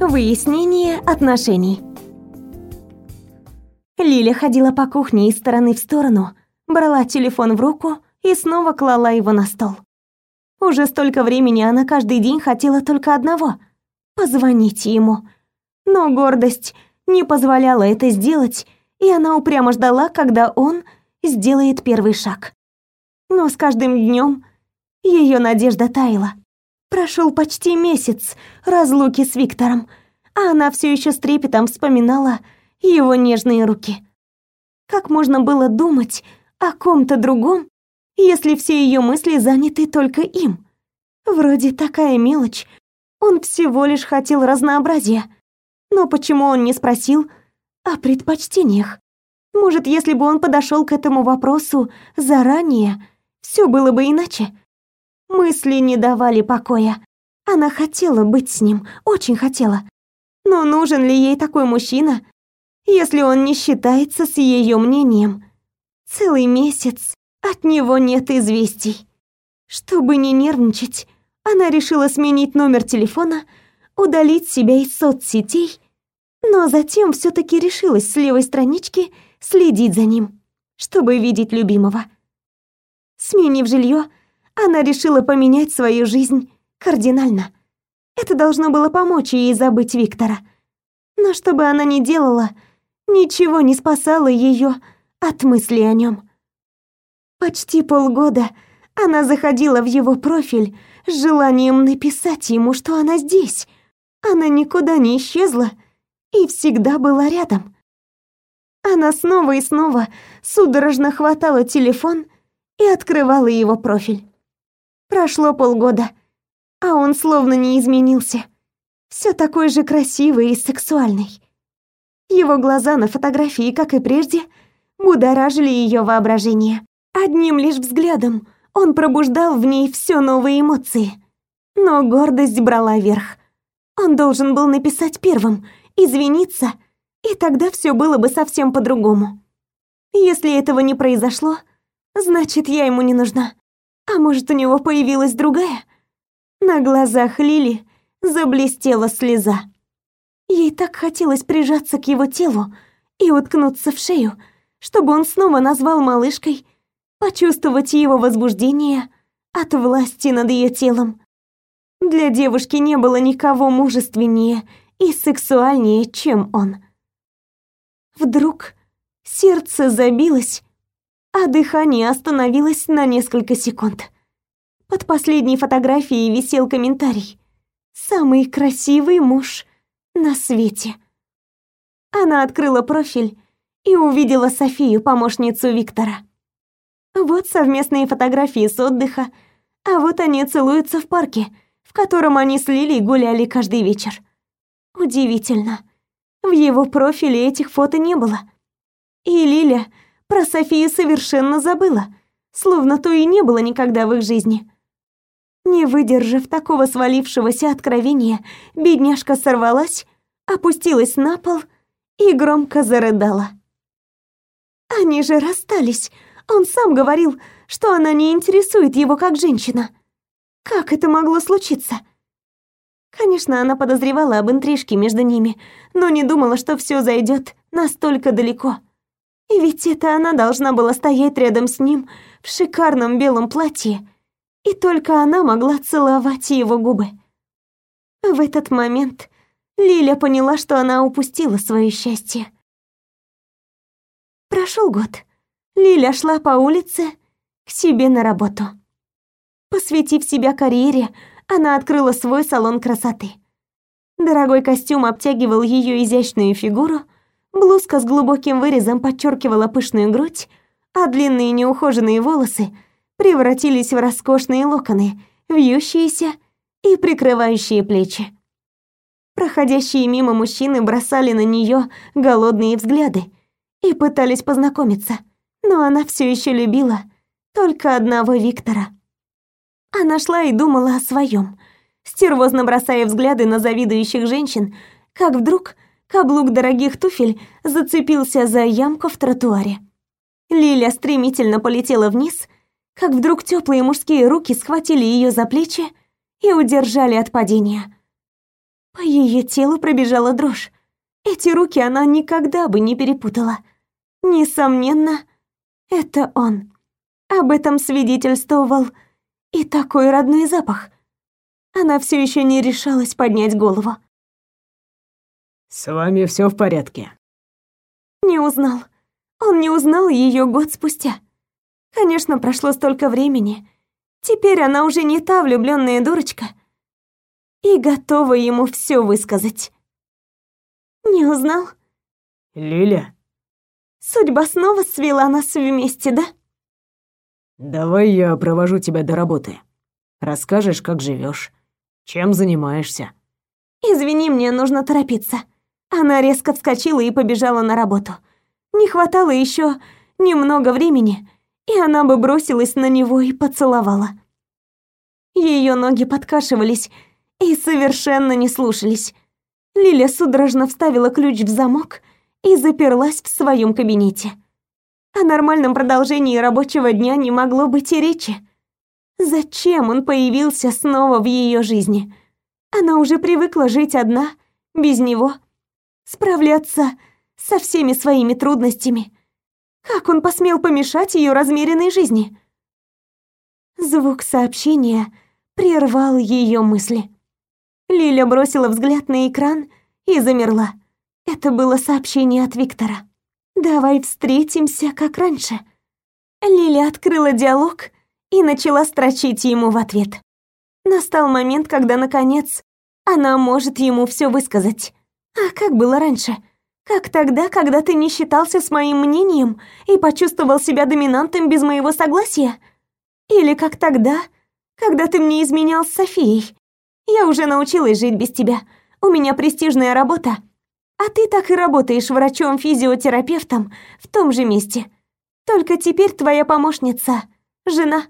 Выяснение отношений. Лиля ходила по кухне из стороны в сторону, брала телефон в руку и снова клала его на стол. Уже столько времени она каждый день хотела только одного — позвонить ему. Но гордость не позволяла это сделать, и она упрямо ждала, когда он сделает первый шаг. Но с каждым днем ее надежда таяла. Прошел почти месяц разлуки с Виктором, а она все еще с трепетом вспоминала его нежные руки. Как можно было думать о ком-то другом, если все ее мысли заняты только им? Вроде такая мелочь. Он всего лишь хотел разнообразия. Но почему он не спросил о предпочтениях? Может, если бы он подошел к этому вопросу заранее, все было бы иначе? Мысли не давали покоя. Она хотела быть с ним, очень хотела. Но нужен ли ей такой мужчина, если он не считается с ее мнением? Целый месяц от него нет известий. Чтобы не нервничать, она решила сменить номер телефона, удалить себя из соцсетей, но затем все таки решилась с левой странички следить за ним, чтобы видеть любимого. Сменив жилье, она решила поменять свою жизнь кардинально. Это должно было помочь ей забыть Виктора. Но что бы она ни делала, ничего не спасало ее от мысли о нем. Почти полгода она заходила в его профиль с желанием написать ему, что она здесь. Она никуда не исчезла и всегда была рядом. Она снова и снова судорожно хватала телефон и открывала его профиль. Прошло полгода, а он словно не изменился. Все такой же красивый и сексуальный. Его глаза на фотографии, как и прежде, будоражили ее воображение. Одним лишь взглядом он пробуждал в ней все новые эмоции. Но гордость брала верх. Он должен был написать первым, извиниться, и тогда все было бы совсем по-другому. Если этого не произошло, значит, я ему не нужна. А может, у него появилась другая? На глазах Лили заблестела слеза. Ей так хотелось прижаться к его телу и уткнуться в шею, чтобы он снова назвал малышкой, почувствовать его возбуждение от власти над ее телом. Для девушки не было никого мужественнее и сексуальнее, чем он. Вдруг сердце забилось, а дыхание остановилось на несколько секунд. Под последней фотографией висел комментарий. «Самый красивый муж на свете». Она открыла профиль и увидела Софию, помощницу Виктора. Вот совместные фотографии с отдыха, а вот они целуются в парке, в котором они с Лилей гуляли каждый вечер. Удивительно. В его профиле этих фото не было. И Лиля про Софию совершенно забыла, словно то и не было никогда в их жизни. Не выдержав такого свалившегося откровения, бедняжка сорвалась, опустилась на пол и громко зарыдала. Они же расстались. Он сам говорил, что она не интересует его как женщина. Как это могло случиться? Конечно, она подозревала об интрижке между ними, но не думала, что все зайдет настолько далеко. И ведь это она должна была стоять рядом с ним в шикарном белом платье, и только она могла целовать его губы. В этот момент Лиля поняла, что она упустила свое счастье. Прошел год. Лиля шла по улице к себе на работу. Посвятив себя карьере, она открыла свой салон красоты. Дорогой костюм обтягивал ее изящную фигуру, Блузка с глубоким вырезом подчеркивала пышную грудь, а длинные неухоженные волосы превратились в роскошные локоны, вьющиеся и прикрывающие плечи. Проходящие мимо мужчины бросали на нее голодные взгляды и пытались познакомиться, но она все еще любила только одного Виктора. Она шла и думала о своем, стервозно бросая взгляды на завидующих женщин, как вдруг Каблук дорогих туфель зацепился за ямку в тротуаре. Лиля стремительно полетела вниз, как вдруг теплые мужские руки схватили ее за плечи и удержали от падения. По ее телу пробежала дрожь. Эти руки она никогда бы не перепутала. Несомненно, это он. Об этом свидетельствовал и такой родной запах. Она все еще не решалась поднять голову. «С вами все в порядке?» Не узнал. Он не узнал ее год спустя. Конечно, прошло столько времени. Теперь она уже не та влюбленная дурочка и готова ему все высказать. Не узнал? Лиля? Судьба снова свела нас вместе, да? Давай я провожу тебя до работы. Расскажешь, как живешь, чем занимаешься. Извини, мне нужно торопиться. Она резко вскочила и побежала на работу. Не хватало еще немного времени, и она бы бросилась на него и поцеловала. Ее ноги подкашивались и совершенно не слушались. Лиля судорожно вставила ключ в замок и заперлась в своем кабинете. О нормальном продолжении рабочего дня не могло быть и речи. Зачем он появился снова в ее жизни? Она уже привыкла жить одна, без него, справляться со всеми своими трудностями. Как он посмел помешать ее размеренной жизни? Звук сообщения прервал ее мысли. Лиля бросила взгляд на экран и замерла. Это было сообщение от Виктора. «Давай встретимся, как раньше». Лиля открыла диалог и начала строчить ему в ответ. Настал момент, когда, наконец, она может ему все высказать. А как было раньше? Как тогда, когда ты не считался с моим мнением и почувствовал себя доминантом без моего согласия? Или как тогда, когда ты мне изменял с Софией? Я уже научилась жить без тебя. У меня престижная работа. А ты так и работаешь врачом-физиотерапевтом в том же месте. Только теперь твоя помощница — жена.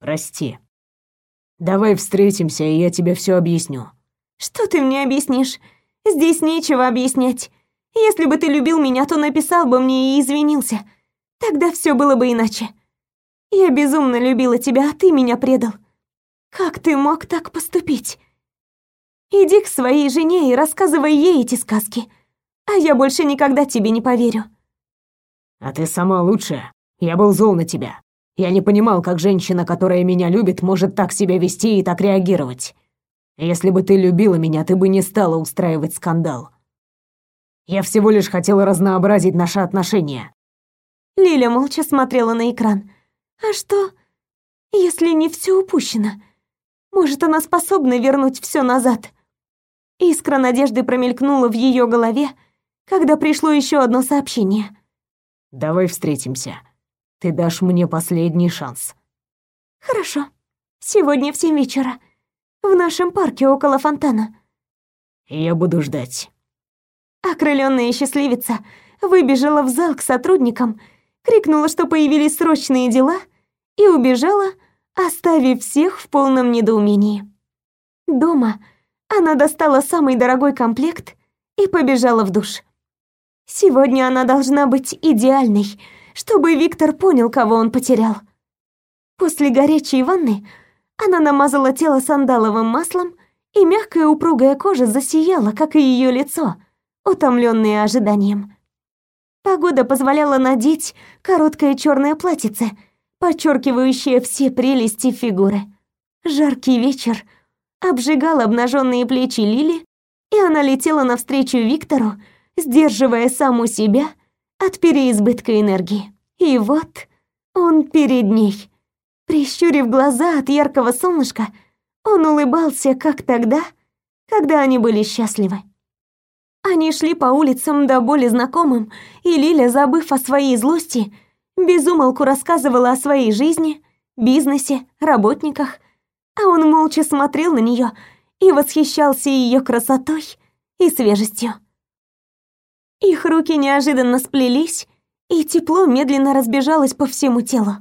Прости. Давай встретимся, и я тебе все объясню. Что ты мне объяснишь? Здесь нечего объяснять. Если бы ты любил меня, то написал бы мне и извинился. Тогда все было бы иначе. Я безумно любила тебя, а ты меня предал. Как ты мог так поступить? Иди к своей жене и рассказывай ей эти сказки. А я больше никогда тебе не поверю. А ты сама лучшая. Я был зол на тебя. Я не понимал, как женщина, которая меня любит, может так себя вести и так реагировать. Если бы ты любила меня, ты бы не стала устраивать скандал. Я всего лишь хотела разнообразить наши отношения. Лиля молча смотрела на экран. А что, если не все упущено? Может, она способна вернуть все назад? Искра надежды промелькнула в ее голове, когда пришло еще одно сообщение. «Давай встретимся. Ты дашь мне последний шанс». «Хорошо. Сегодня в семь вечера. В нашем парке около фонтана». «Я буду ждать». Окрыленная счастливица выбежала в зал к сотрудникам, крикнула, что появились срочные дела, и убежала, оставив всех в полном недоумении. Дома она достала самый дорогой комплект и побежала в душ. Сегодня она должна быть идеальной, чтобы Виктор понял, кого он потерял. После горячей ванны она намазала тело сандаловым маслом, и мягкая упругая кожа засияла, как и ее лицо, утомленное ожиданием. Погода позволяла надеть короткое черное платьице, подчеркивающее все прелести фигуры. Жаркий вечер — обжигал обнаженные плечи Лили, и она летела навстречу Виктору, сдерживая саму себя от переизбытка энергии. И вот он перед ней. Прищурив глаза от яркого солнышка, он улыбался, как тогда, когда они были счастливы. Они шли по улицам до боли знакомым, и Лиля, забыв о своей злости, безумолку рассказывала о своей жизни, бизнесе, работниках а он молча смотрел на нее и восхищался ее красотой и свежестью. Их руки неожиданно сплелись, и тепло медленно разбежалось по всему телу.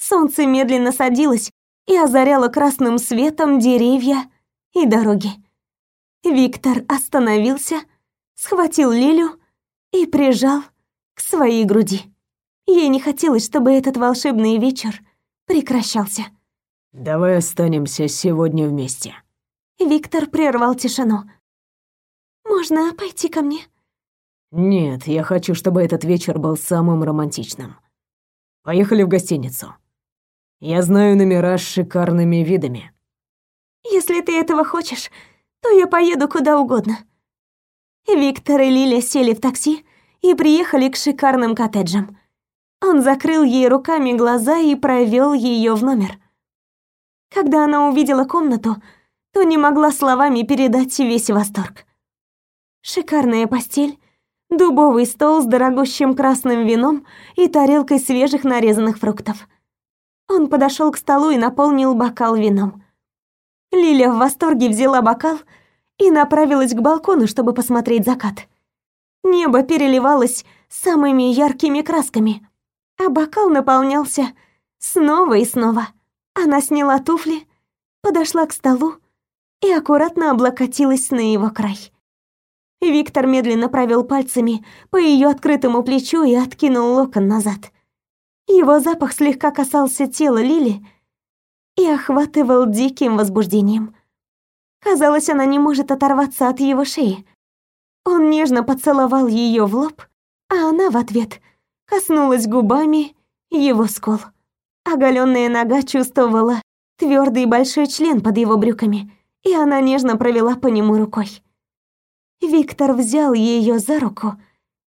Солнце медленно садилось и озаряло красным светом деревья и дороги. Виктор остановился, схватил Лилю и прижал к своей груди. Ей не хотелось, чтобы этот волшебный вечер прекращался. Давай останемся сегодня вместе. Виктор прервал тишину. Можно пойти ко мне? Нет, я хочу, чтобы этот вечер был самым романтичным. Поехали в гостиницу. Я знаю номера с шикарными видами. Если ты этого хочешь, то я поеду куда угодно. Виктор и Лиля сели в такси и приехали к шикарным коттеджам. Он закрыл ей руками глаза и провел ее в номер. Когда она увидела комнату, то не могла словами передать весь восторг. Шикарная постель, дубовый стол с дорогущим красным вином и тарелкой свежих нарезанных фруктов. Он подошел к столу и наполнил бокал вином. Лиля в восторге взяла бокал и направилась к балкону, чтобы посмотреть закат. Небо переливалось самыми яркими красками, а бокал наполнялся снова и снова. Она сняла туфли, подошла к столу и аккуратно облокотилась на его край. Виктор медленно провел пальцами по ее открытому плечу и откинул локон назад. Его запах слегка касался тела Лили и охватывал диким возбуждением. Казалось, она не может оторваться от его шеи. Он нежно поцеловал ее в лоб, а она в ответ коснулась губами его скол. Оголенная нога чувствовала твердый большой член под его брюками, и она нежно провела по нему рукой. Виктор взял ее за руку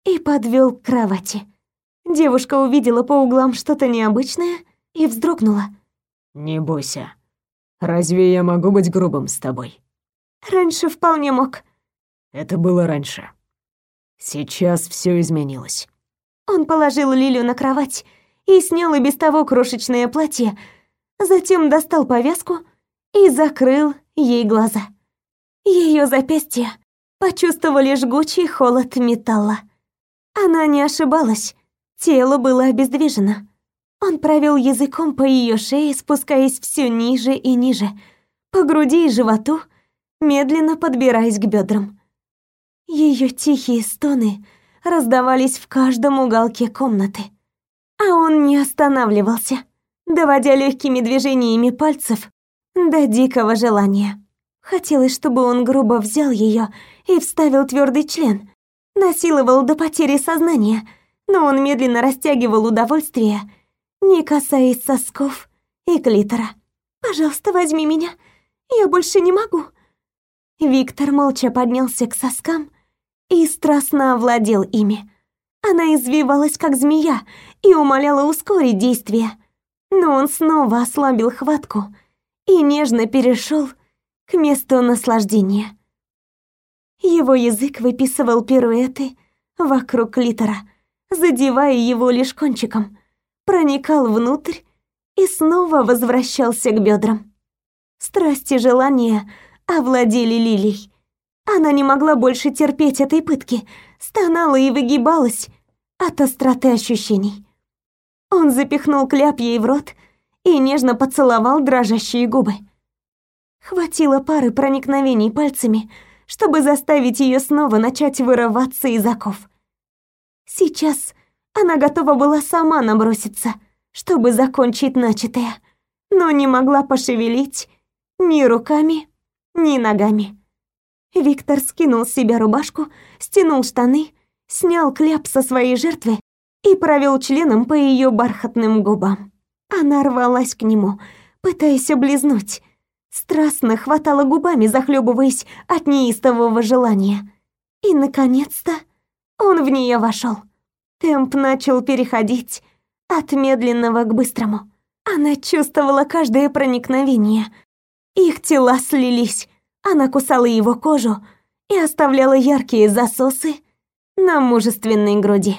и подвел к кровати. Девушка увидела по углам что-то необычное и вздрогнула. «Не бойся. Разве я могу быть грубым с тобой?» «Раньше вполне мог». «Это было раньше. Сейчас все изменилось». Он положил Лилю на кровать и снял и без того крошечное платье, затем достал повязку и закрыл ей глаза. Ее запястья почувствовали жгучий холод металла. Она не ошибалась, тело было обездвижено. Он провел языком по ее шее, спускаясь все ниже и ниже, по груди и животу, медленно подбираясь к бедрам. Ее тихие стоны раздавались в каждом уголке комнаты. А он не останавливался, доводя легкими движениями пальцев до дикого желания. Хотелось, чтобы он грубо взял ее и вставил твердый член, насиловал до потери сознания, но он медленно растягивал удовольствие, не касаясь сосков и клитора. «Пожалуйста, возьми меня, я больше не могу». Виктор молча поднялся к соскам и страстно овладел ими. Она извивалась, как змея, и умоляла ускорить действие. Но он снова ослабил хватку и нежно перешел к месту наслаждения. Его язык выписывал пируэты вокруг клитора, задевая его лишь кончиком, проникал внутрь и снова возвращался к бедрам. Страсти желания овладели Лилей. Она не могла больше терпеть этой пытки, стонала и выгибалась от остроты ощущений. Он запихнул кляп ей в рот и нежно поцеловал дрожащие губы. Хватило пары проникновений пальцами, чтобы заставить ее снова начать вырываться из оков. Сейчас она готова была сама наброситься, чтобы закончить начатое, но не могла пошевелить ни руками, ни ногами. Виктор скинул с себя рубашку, стянул штаны, снял кляп со своей жертвы и провел членом по ее бархатным губам. Она рвалась к нему, пытаясь облизнуть, страстно хватала губами, захлебываясь от неистового желания. И, наконец-то, он в нее вошел. Темп начал переходить от медленного к быстрому. Она чувствовала каждое проникновение. Их тела слились. Она кусала его кожу и оставляла яркие засосы на мужественной груди.